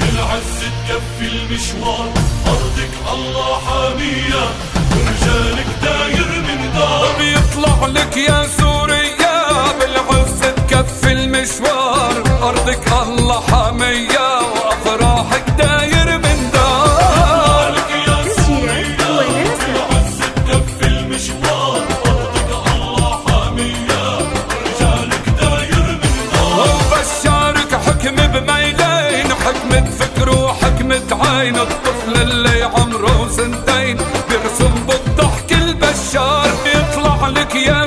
بالعز تكفي المشوار. أرضك الله حامية ورجالك داير من دار. بيطلع لك يا سوق اللي عمره سنتين بيرسم بالضحك البشار بيطلع لك يا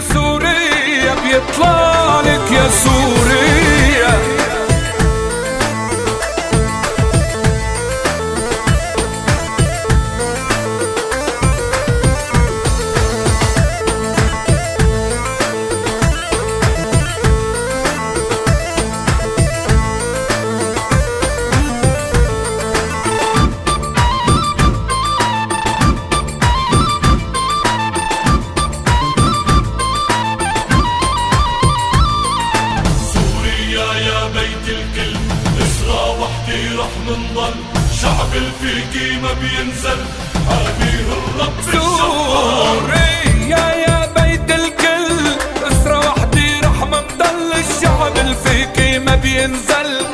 شعب الفيكي ما بينزل. حاميه الرب سوريا يا بيت الكل اسرة وحدي مضل الشعب الفيكي ما بينزل.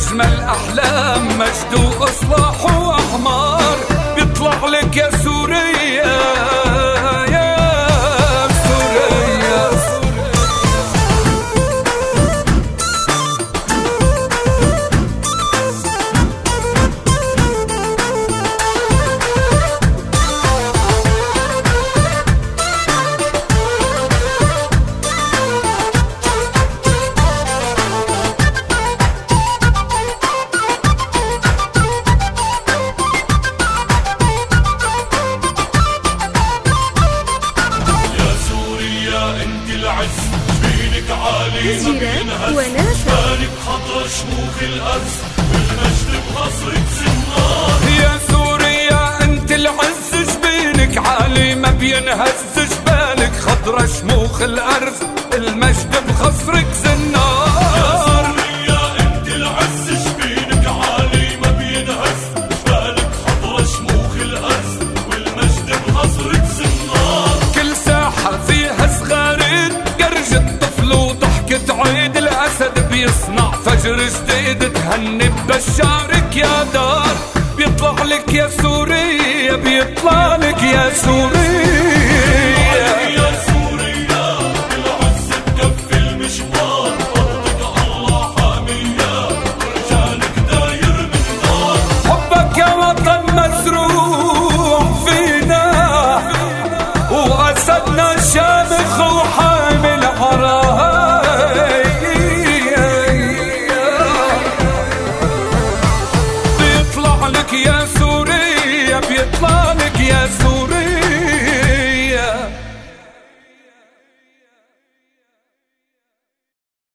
يرسم أجمل أحلام مجد وإصلاح واحمار سنار يا سوريا العز جبينك عالي ما بينهز جبالك شموخ الارز المجد بيصنع فجر جديد تهني ببشارك يا دار. بيطلع لك يا سوريا بيطلع لك يا سوريا